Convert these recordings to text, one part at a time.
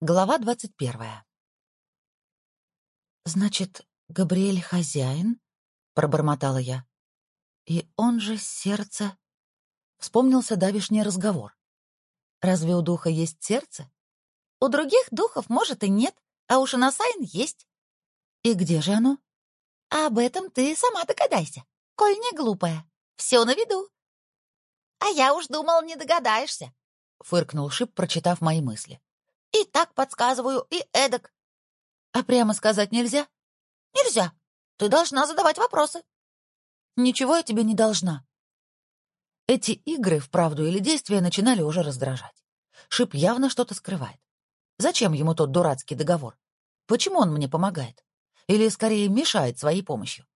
Глава двадцать первая. «Значит, Габриэль хозяин?» — пробормотала я. «И он же сердце...» Вспомнился давишний разговор. «Разве у духа есть сердце?» «У других духов, может, и нет, а у Насайн есть». «И где же оно?» «Об этом ты сама догадайся, коль не глупая. Все на виду». «А я уж думал, не догадаешься», — фыркнул Шип, прочитав мои мысли. И так подсказываю, и эдак. А прямо сказать нельзя? Нельзя. Ты должна задавать вопросы. Ничего я тебе не должна. Эти игры, вправду или действие, начинали уже раздражать. Шип явно что-то скрывает. Зачем ему тот дурацкий договор? Почему он мне помогает? Или, скорее, мешает своей помощью?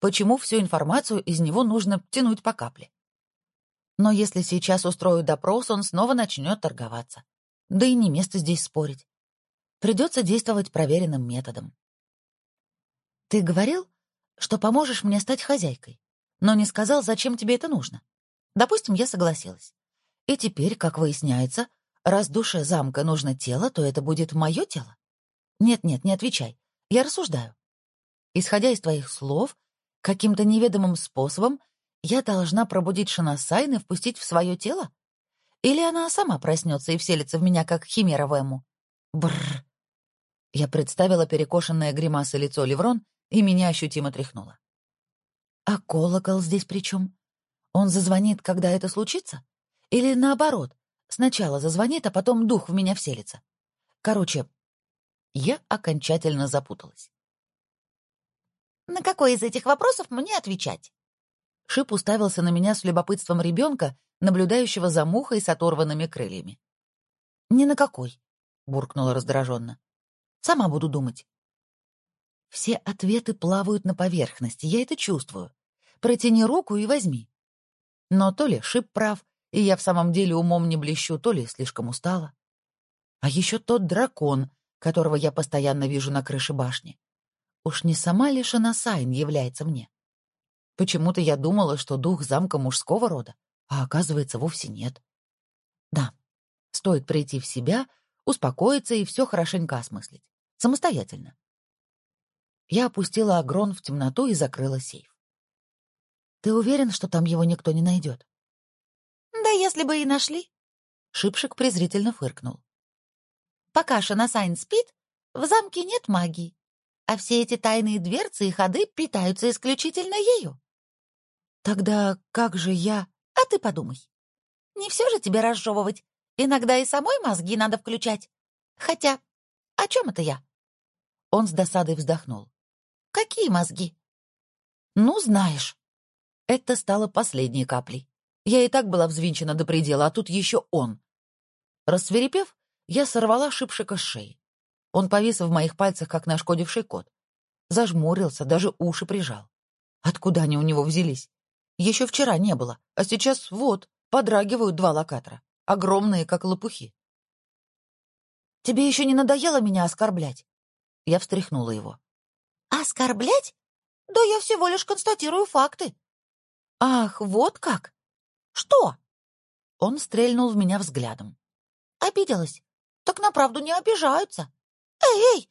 Почему всю информацию из него нужно тянуть по капле? Но если сейчас устрою допрос, он снова начнет торговаться. Да и не место здесь спорить. Придется действовать проверенным методом. Ты говорил, что поможешь мне стать хозяйкой, но не сказал, зачем тебе это нужно. Допустим, я согласилась. И теперь, как выясняется, раз душе замка нужно тело, то это будет мое тело? Нет-нет, не отвечай. Я рассуждаю. Исходя из твоих слов, каким-то неведомым способом я должна пробудить Шинасайн и впустить в свое тело? Или она сама проснется и вселится в меня, как химера в Эму? Бррр. Я представила перекошенное гримасой лицо Леврон, и меня ощутимо тряхнуло. А колокол здесь при чем? Он зазвонит, когда это случится? Или наоборот, сначала зазвонит, а потом дух в меня вселится? Короче, я окончательно запуталась. «На какой из этих вопросов мне отвечать?» Шип уставился на меня с любопытством ребенка, наблюдающего за мухой с оторванными крыльями. «Ни на какой», — буркнула раздраженно. «Сама буду думать». Все ответы плавают на поверхности, я это чувствую. Протяни руку и возьми. Но то ли Шип прав, и я в самом деле умом не блещу, то ли слишком устала. А еще тот дракон, которого я постоянно вижу на крыше башни. Уж не сама ли Шанасайн является мне? Почему-то я думала, что дух замка мужского рода а оказывается, вовсе нет. Да, стоит прийти в себя, успокоиться и все хорошенько осмыслить. Самостоятельно. Я опустила агрон в темноту и закрыла сейф. «Ты уверен, что там его никто не найдет?» «Да если бы и нашли!» Шипшик презрительно фыркнул. «Пока Шанасайн спит, в замке нет магии, а все эти тайные дверцы и ходы питаются исключительно ею». «Тогда как же я...» А ты подумай. Не все же тебе разжевывать. Иногда и самой мозги надо включать. Хотя, о чем это я? Он с досадой вздохнул. Какие мозги? Ну, знаешь. Это стало последней каплей. Я и так была взвинчена до предела, а тут еще он. Рассверепев, я сорвала шипшика с шеи. Он повис в моих пальцах, как нашкодивший кот. Зажмурился, даже уши прижал. Откуда они у него взялись? Еще вчера не было, а сейчас вот, подрагивают два локатора, огромные, как лопухи. «Тебе еще не надоело меня оскорблять?» Я встряхнула его. «Оскорблять? Да я всего лишь констатирую факты». «Ах, вот как? Что?» Он стрельнул в меня взглядом. «Обиделась? Так на правду не обижаются. Эй, эй,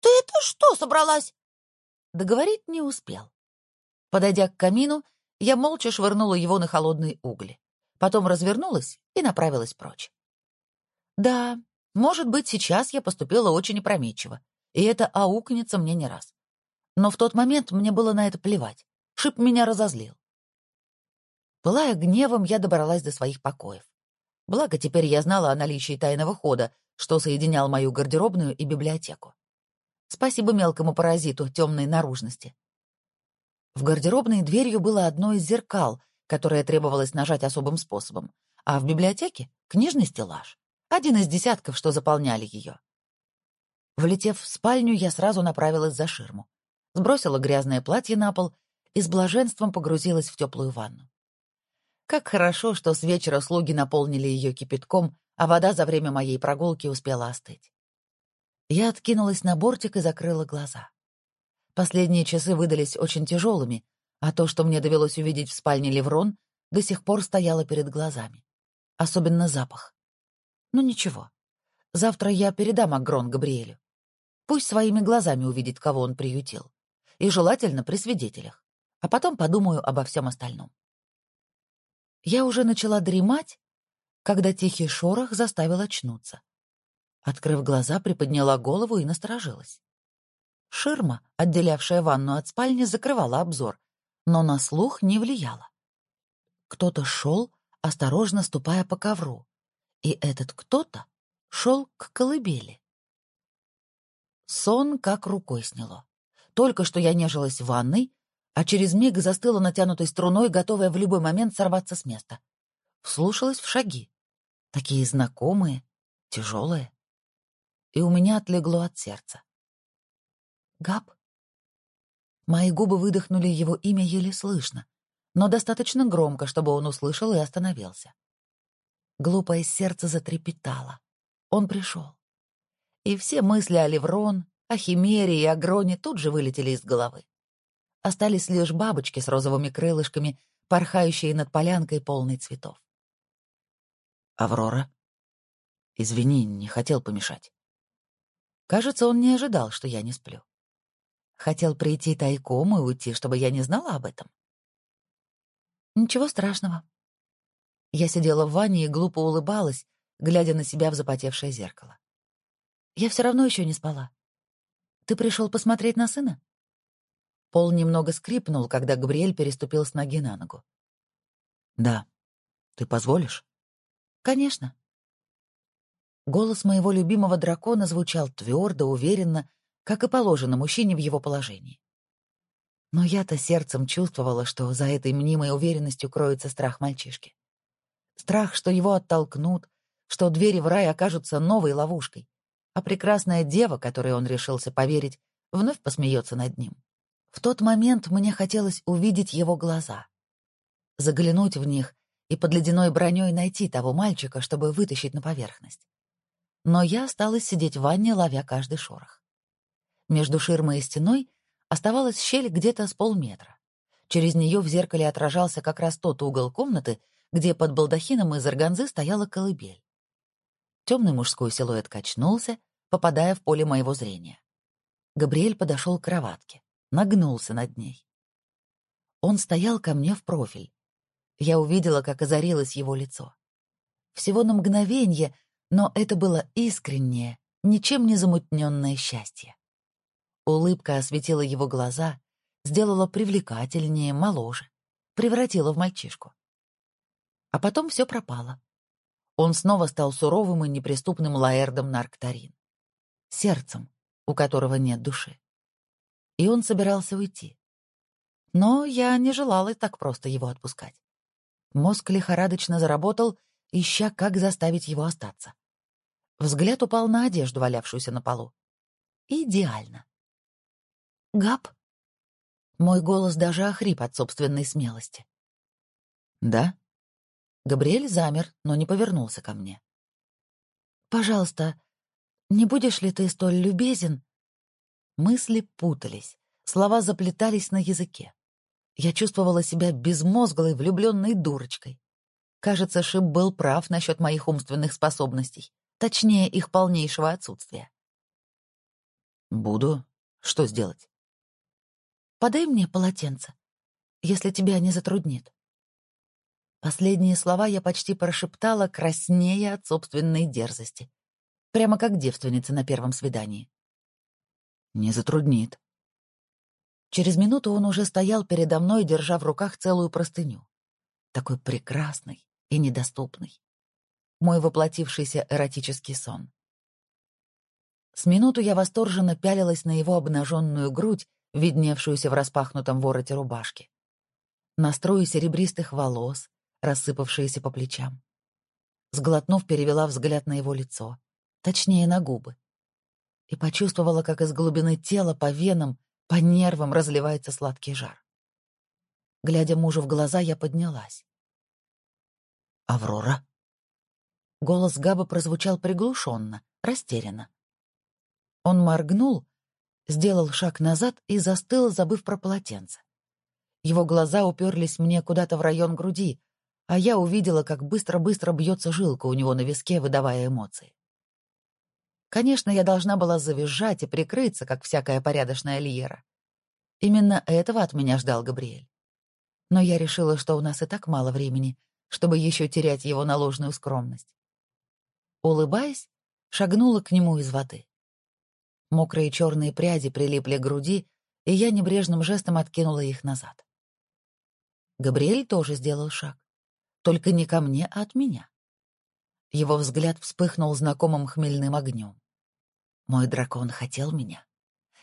ты это что собралась?» Договорить не успел. Подойдя к камину, я молча швырнула его на холодные угли. Потом развернулась и направилась прочь. Да, может быть, сейчас я поступила очень опрометчиво, и это аукнется мне не раз. Но в тот момент мне было на это плевать. Шип меня разозлил. Пылая гневом, я добралась до своих покоев. Благо, теперь я знала о наличии тайного хода, что соединял мою гардеробную и библиотеку. Спасибо мелкому паразиту темной наружности. В гардеробной дверью было одно из зеркал, которое требовалось нажать особым способом, а в библиотеке — книжный стеллаж, один из десятков, что заполняли ее. Влетев в спальню, я сразу направилась за ширму, сбросила грязное платье на пол и с блаженством погрузилась в теплую ванну. Как хорошо, что с вечера слуги наполнили ее кипятком, а вода за время моей прогулки успела остыть. Я откинулась на бортик и закрыла глаза. Последние часы выдались очень тяжелыми, а то, что мне довелось увидеть в спальне Леврон, до сих пор стояло перед глазами. Особенно запах. Ну ничего. Завтра я передам Агрон Габриэлю. Пусть своими глазами увидит, кого он приютил. И желательно при свидетелях. А потом подумаю обо всем остальном. Я уже начала дремать, когда тихий шорох заставил очнуться. Открыв глаза, приподняла голову и насторожилась. Ширма, отделявшая ванну от спальни, закрывала обзор, но на слух не влияла. Кто-то шел, осторожно ступая по ковру, и этот кто-то шел к колыбели. Сон как рукой сняло. Только что я нежилась в ванной, а через миг застыла натянутой струной, готовая в любой момент сорваться с места. Вслушалась в шаги. Такие знакомые, тяжелые. И у меня отлегло от сердца. Габ? Мои губы выдохнули его имя еле слышно, но достаточно громко, чтобы он услышал и остановился. Глупое сердце затрепетало. Он пришел. И все мысли о Леврон, о Химере и о Гроне тут же вылетели из головы. Остались лишь бабочки с розовыми крылышками, порхающие над полянкой полной цветов. «Аврора?» «Извини, не хотел помешать». Кажется, он не ожидал, что я не сплю. Хотел прийти тайком и уйти, чтобы я не знала об этом. Ничего страшного. Я сидела в ванне и глупо улыбалась, глядя на себя в запотевшее зеркало. Я все равно еще не спала. Ты пришел посмотреть на сына? Пол немного скрипнул, когда Габриэль переступил с ноги на ногу. Да. Ты позволишь? Конечно. Голос моего любимого дракона звучал твердо, уверенно, как и положено мужчине в его положении. Но я-то сердцем чувствовала, что за этой мнимой уверенностью кроется страх мальчишки. Страх, что его оттолкнут, что двери в рай окажутся новой ловушкой, а прекрасная дева, которой он решился поверить, вновь посмеется над ним. В тот момент мне хотелось увидеть его глаза, заглянуть в них и под ледяной броней найти того мальчика, чтобы вытащить на поверхность. Но я осталась сидеть в ванне, ловя каждый шорох. Между ширмой и стеной оставалась щель где-то с полметра. Через нее в зеркале отражался как раз тот угол комнаты, где под балдахином из органзы стояла колыбель. Темный мужской силуэт качнулся, попадая в поле моего зрения. Габриэль подошел к кроватке, нагнулся над ней. Он стоял ко мне в профиль. Я увидела, как озарилось его лицо. Всего на мгновение, но это было искреннее, ничем не замутненное счастье. Улыбка осветила его глаза, сделала привлекательнее, моложе, превратила в мальчишку. А потом все пропало. Он снова стал суровым и неприступным лаэрдом Нарктарин. Сердцем, у которого нет души. И он собирался уйти. Но я не желала так просто его отпускать. Мозг лихорадочно заработал, ища, как заставить его остаться. Взгляд упал на одежду, валявшуюся на полу. Идеально. «Габ?» Мой голос даже охрип от собственной смелости. «Да?» Габриэль замер, но не повернулся ко мне. «Пожалуйста, не будешь ли ты столь любезен?» Мысли путались, слова заплетались на языке. Я чувствовала себя безмозглой, влюбленной дурочкой. Кажется, Шип был прав насчет моих умственных способностей, точнее, их полнейшего отсутствия. «Буду. Что сделать?» «Подай мне полотенце, если тебя не затруднит». Последние слова я почти прошептала, краснея от собственной дерзости. Прямо как девственница на первом свидании. «Не затруднит». Через минуту он уже стоял передо мной, держа в руках целую простыню. Такой прекрасный и недоступный. Мой воплотившийся эротический сон. С минуту я восторженно пялилась на его обнаженную грудь, видневшуюся в распахнутом вороте рубашки. На серебристых волос, рассыпавшиеся по плечам. Сглотнув, перевела взгляд на его лицо, точнее, на губы, и почувствовала, как из глубины тела по венам, по нервам разливается сладкий жар. Глядя мужу в глаза, я поднялась. «Аврора?» Голос Габа прозвучал приглушенно, растерянно. Он моргнул, сделал шаг назад и застыл, забыв про полотенце. Его глаза уперлись мне куда-то в район груди, а я увидела, как быстро-быстро бьется жилка у него на виске, выдавая эмоции. Конечно, я должна была завизжать и прикрыться, как всякая порядочная Лиера. Именно этого от меня ждал Габриэль. Но я решила, что у нас и так мало времени, чтобы еще терять его на ложную скромность. Улыбаясь, шагнула к нему из воды. Мокрые черные пряди прилипли к груди, и я небрежным жестом откинула их назад. Габриэль тоже сделал шаг. Только не ко мне, а от меня. Его взгляд вспыхнул знакомым хмельным огнем. Мой дракон хотел меня.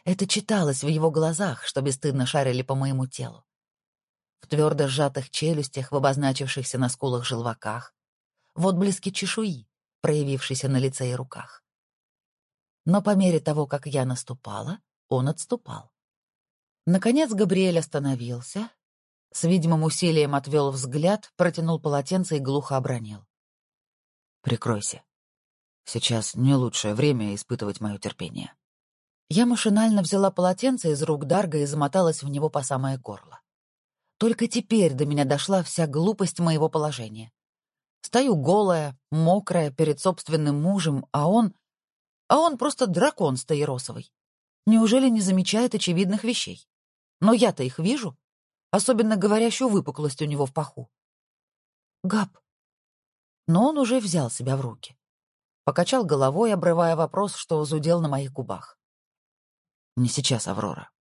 Это читалось в его глазах, что бесстыдно шарили по моему телу. В твердо сжатых челюстях, в обозначившихся на скулах желваках, в отблеске чешуи, проявившейся на лице и руках. Но по мере того, как я наступала, он отступал. Наконец Габриэль остановился, с видимым усилием отвел взгляд, протянул полотенце и глухо обронил. «Прикройся. Сейчас не лучшее время испытывать мое терпение». Я машинально взяла полотенце из рук Дарга и замоталась в него по самое горло. Только теперь до меня дошла вся глупость моего положения. Стою голая, мокрая, перед собственным мужем, а он... А он просто дракон стаиросовый. Неужели не замечает очевидных вещей? Но я-то их вижу, особенно говорящую выпуклость у него в паху. Габ. Но он уже взял себя в руки. Покачал головой, обрывая вопрос, что зудел на моих губах. «Не сейчас, Аврора.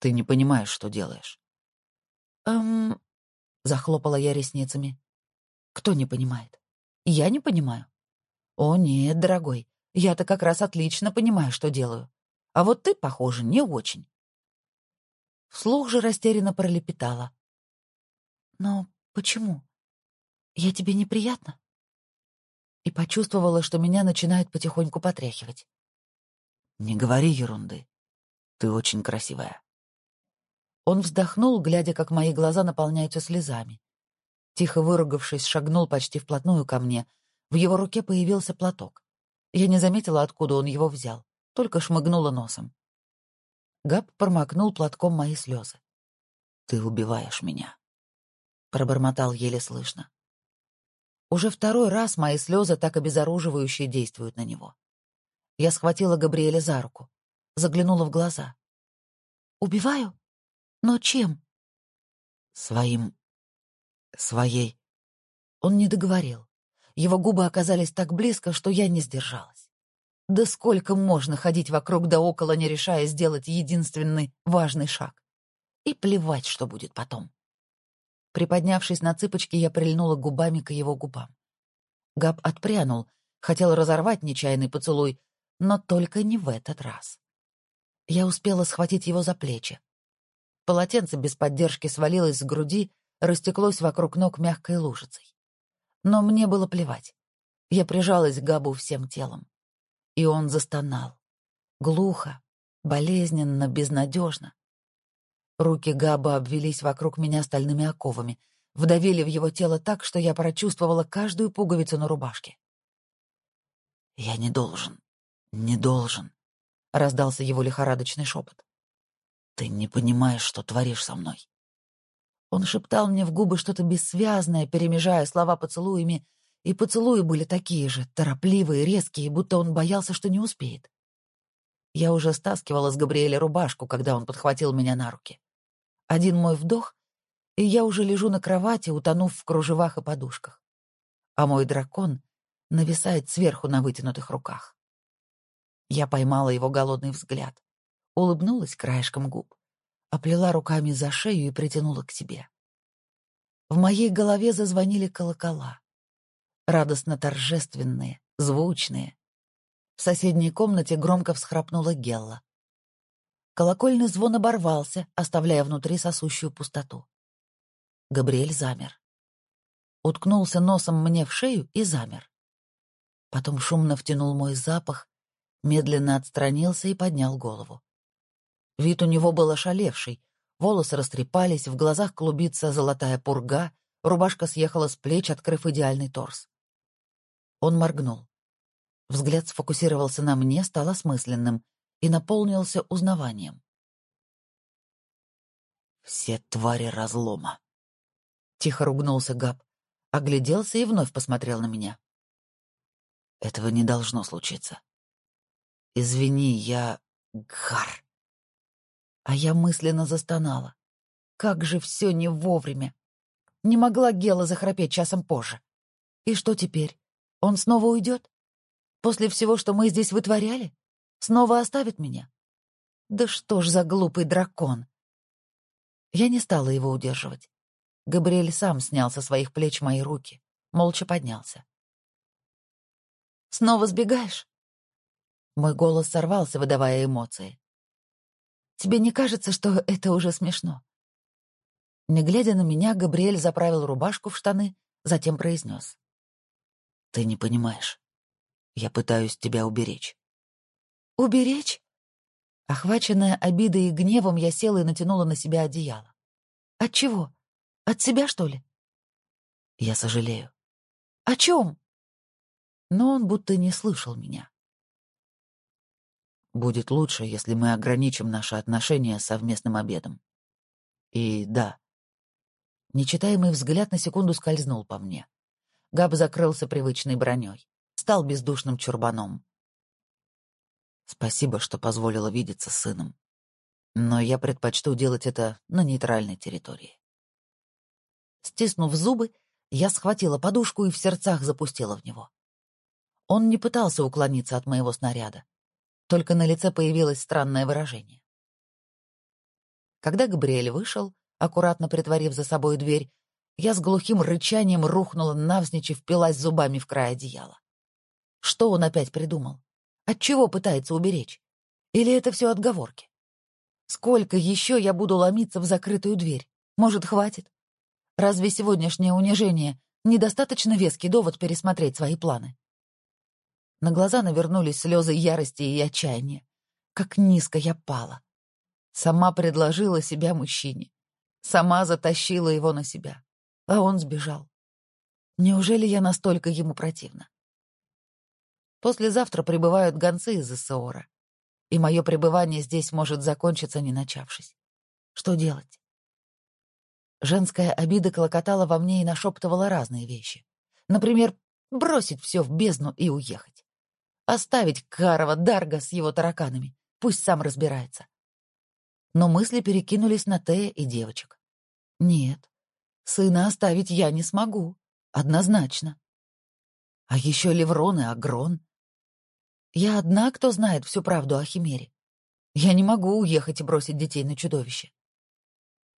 Ты не понимаешь, что делаешь». «Эм...» — захлопала я ресницами. Кто не понимает? Я не понимаю. О, нет, дорогой, я-то как раз отлично понимаю, что делаю. А вот ты, похоже, не очень. Вслух же растерянно пролепетала. Но почему? Я тебе неприятно? И почувствовала, что меня начинает потихоньку потряхивать. Не говори ерунды. Ты очень красивая. Он вздохнул, глядя, как мои глаза наполняются слезами. Тихо выругавшись, шагнул почти вплотную ко мне. В его руке появился платок. Я не заметила, откуда он его взял, только шмыгнула носом. Габ промокнул платком мои слезы. «Ты убиваешь меня», — пробормотал еле слышно. Уже второй раз мои слезы так обезоруживающе действуют на него. Я схватила Габриэля за руку, заглянула в глаза. «Убиваю? Но чем?» «Своим Своей. Он не договорил. Его губы оказались так близко, что я не сдержалась. Да сколько можно ходить вокруг да около, не решая сделать единственный важный шаг? И плевать, что будет потом. Приподнявшись на цыпочки, я прильнула губами к его губам. Габ отпрянул, хотел разорвать нечаянный поцелуй, но только не в этот раз. Я успела схватить его за плечи. Полотенце без поддержки свалилось с груди, растеклось вокруг ног мягкой лужицей. Но мне было плевать. Я прижалась к Габу всем телом. И он застонал. Глухо, болезненно, безнадежно. Руки Габа обвелись вокруг меня стальными оковами, вдавили в его тело так, что я прочувствовала каждую пуговицу на рубашке. «Я не должен, не должен», — раздался его лихорадочный шепот. «Ты не понимаешь, что творишь со мной. Он шептал мне в губы что-то бессвязное, перемежая слова поцелуями, и поцелуи были такие же, торопливые, резкие, будто он боялся, что не успеет. Я уже стаскивала с Габриэля рубашку, когда он подхватил меня на руки. Один мой вдох, и я уже лежу на кровати, утонув в кружевах и подушках. А мой дракон нависает сверху на вытянутых руках. Я поймала его голодный взгляд, улыбнулась краешком губ оплела руками за шею и притянула к себе. В моей голове зазвонили колокола. Радостно торжественные, звучные. В соседней комнате громко всхрапнула Гелла. Колокольный звон оборвался, оставляя внутри сосущую пустоту. Габриэль замер. Уткнулся носом мне в шею и замер. Потом шумно втянул мой запах, медленно отстранился и поднял голову. Вид у него был ошалевший. Волосы растрепались, в глазах клубится золотая пурга, рубашка съехала с плеч, открыв идеальный торс. Он моргнул. Взгляд сфокусировался на мне, стал осмысленным и наполнился узнаванием. «Все твари разлома!» Тихо ругнулся Габ, огляделся и вновь посмотрел на меня. «Этого не должно случиться. «Извини, я... гар». А я мысленно застонала. Как же все не вовремя. Не могла Гела захрапеть часом позже. И что теперь? Он снова уйдет? После всего, что мы здесь вытворяли? Снова оставит меня? Да что ж за глупый дракон? Я не стала его удерживать. Габриэль сам снял со своих плеч мои руки, молча поднялся. «Снова сбегаешь?» Мой голос сорвался, выдавая эмоции. «Тебе не кажется, что это уже смешно?» Не глядя на меня, Габриэль заправил рубашку в штаны, затем произнес. «Ты не понимаешь. Я пытаюсь тебя уберечь». «Уберечь?» Охваченная обидой и гневом, я села и натянула на себя одеяло. «От чего? От себя, что ли?» «Я сожалею». «О чем?» Но он будто не слышал меня. «Будет лучше, если мы ограничим наши отношения совместным обедом. И да, Нечитаемый взгляд на секунду скользнул по мне. Габ закрылся привычной броней, стал бездушным чурбаном. Спасибо, что позволила видеться с сыном. Но я предпочту делать это на нейтральной территории. Стиснув зубы, я схватила подушку и в сердцах запустила в него. Он не пытался уклониться от моего снаряда. Только на лице появилось странное выражение. Когда Габриэль вышел, аккуратно притворив за собой дверь, я с глухим рычанием рухнула навзничь и впилась зубами в край одеяла. Что он опять придумал? От чего пытается уберечь? Или это все отговорки? Сколько еще я буду ломиться в закрытую дверь? Может, хватит? Разве сегодняшнее унижение недостаточно веский довод пересмотреть свои планы? На глаза навернулись слезы ярости и отчаяния. Как низко я пала. Сама предложила себя мужчине. Сама затащила его на себя, а он сбежал. Неужели я настолько ему противна? Послезавтра прибывают гонцы из Иссеора, и мое пребывание здесь может закончиться, не начавшись. Что делать? Женская обида клокотала во мне и нашептывала разные вещи. Например, бросить все в бездну и уехать. Оставить Карова Дарга с его тараканами. Пусть сам разбирается. Но мысли перекинулись на Тея и девочек. Нет, сына оставить я не смогу. Однозначно. А еще Леврон и Агрон. Я одна, кто знает всю правду о Химере. Я не могу уехать и бросить детей на чудовище.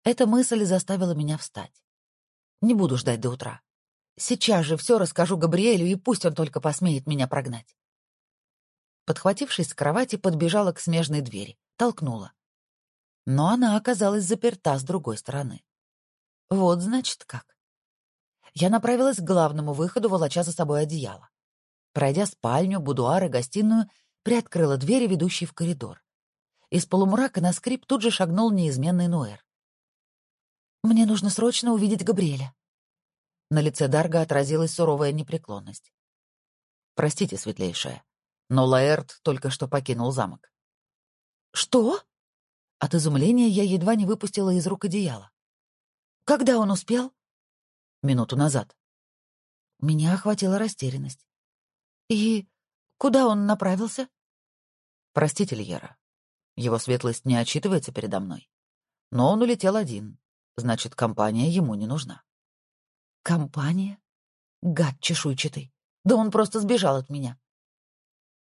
Эта мысль заставила меня встать. Не буду ждать до утра. Сейчас же все расскажу Габриэлю, и пусть он только посмеет меня прогнать. Подхватившись с кровати, подбежала к смежной двери, толкнула. Но она оказалась заперта с другой стороны. Вот, значит, как. Я направилась к главному выходу, волоча за собой одеяло. Пройдя спальню, будуар и гостиную, приоткрыла двери, ведущие в коридор. Из полумрака на скрип тут же шагнул неизменный Нуэр. «Мне нужно срочно увидеть Габриэля». На лице Дарга отразилась суровая непреклонность. «Простите, светлейшая, но Лаэрт только что покинул замок». «Что?» От изумления я едва не выпустила из рук одеяло. Когда он успел? Минуту назад. Меня охватила растерянность. И куда он направился? Простите, Льера. Его светлость не отчитывается передо мной. Но он улетел один. Значит, компания ему не нужна. Компания? Гад чешуйчатый. Да он просто сбежал от меня.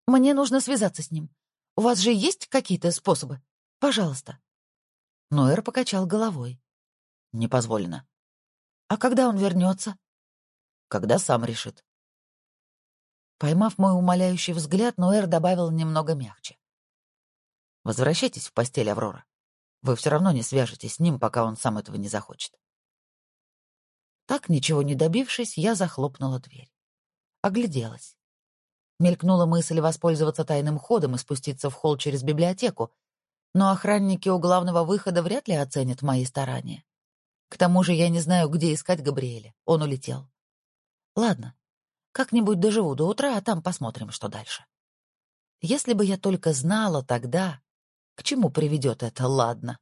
Мне нужно связаться с ним. У вас же есть какие-то способы? Пожалуйста. Ноэр покачал головой. Не позволено. А когда он вернется? Когда сам решит. Поймав мой умоляющий взгляд, Ноэр добавил немного мягче. Возвращайтесь в постель, Аврора. Вы все равно не свяжетесь с ним, пока он сам этого не захочет. Так, ничего не добившись, я захлопнула дверь. Огляделась. Мелькнула мысль воспользоваться тайным ходом и спуститься в холл через библиотеку, но охранники у главного выхода вряд ли оценят мои старания. К тому же я не знаю, где искать Габриэля. Он улетел. Ладно, как-нибудь доживу до утра, а там посмотрим, что дальше. Если бы я только знала тогда, к чему приведет это, ладно.